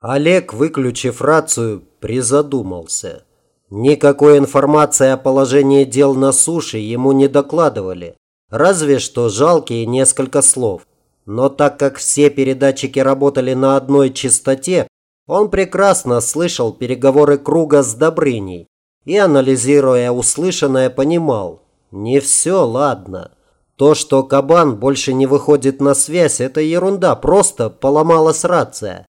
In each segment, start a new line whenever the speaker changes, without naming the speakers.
Олег, выключив рацию, призадумался. Никакой информации о положении дел на суше ему не докладывали. Разве что жалкие несколько слов. Но так как все передатчики работали на одной частоте, он прекрасно слышал переговоры круга с Добрыней и, анализируя услышанное, понимал – не все ладно. То, что кабан больше не выходит на связь, это ерунда, просто поломалась рация.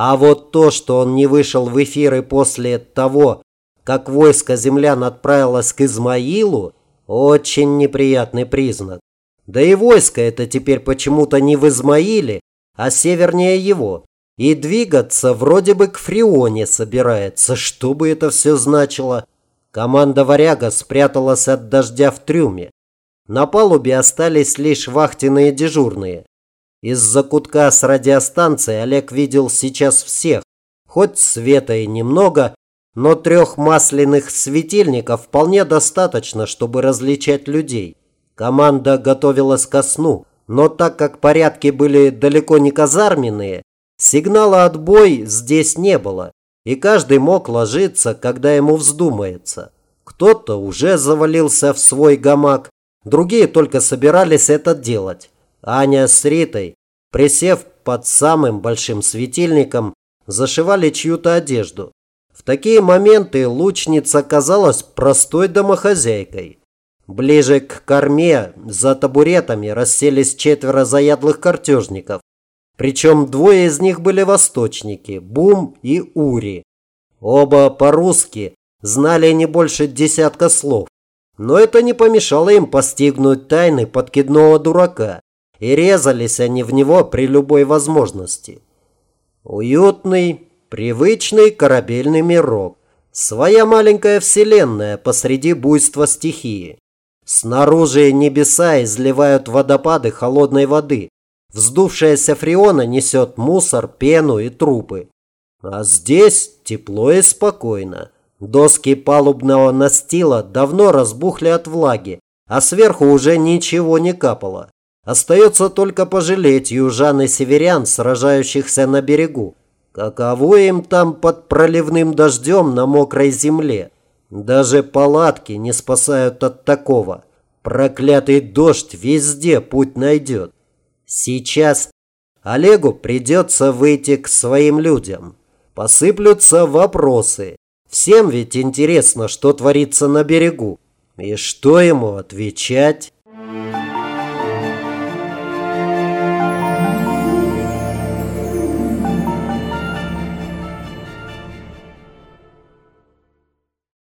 А вот то, что он не вышел в эфиры после того, как войско землян отправилось к Измаилу, очень неприятный признак. Да и войско это теперь почему-то не в Измаиле, а севернее его. И двигаться вроде бы к Фрионе собирается. Что бы это все значило? Команда «Варяга» спряталась от дождя в трюме. На палубе остались лишь вахтенные дежурные. Из-за кутка с радиостанцией Олег видел сейчас всех. Хоть света и немного, но трех масляных светильников вполне достаточно, чтобы различать людей. Команда готовилась ко сну, но так как порядки были далеко не казарменные, сигнала «отбой» здесь не было, и каждый мог ложиться, когда ему вздумается. Кто-то уже завалился в свой гамак, другие только собирались это делать. Аня с Ритой, присев под самым большим светильником, зашивали чью-то одежду. В такие моменты лучница казалась простой домохозяйкой. Ближе к корме за табуретами расселись четверо заядлых картежников. Причем двое из них были восточники – Бум и Ури. Оба по-русски знали не больше десятка слов. Но это не помешало им постигнуть тайны подкидного дурака и резались они в него при любой возможности. Уютный, привычный корабельный мирок. Своя маленькая вселенная посреди буйства стихии. Снаружи небеса изливают водопады холодной воды. Вздувшаяся фреона несет мусор, пену и трупы. А здесь тепло и спокойно. Доски палубного настила давно разбухли от влаги, а сверху уже ничего не капало. Остается только пожалеть южан и северян, сражающихся на берегу. Каково им там под проливным дождем на мокрой земле? Даже палатки не спасают от такого. Проклятый дождь везде путь найдет. Сейчас Олегу придется выйти к своим людям. Посыплются вопросы. Всем ведь интересно, что творится на берегу. И что ему отвечать?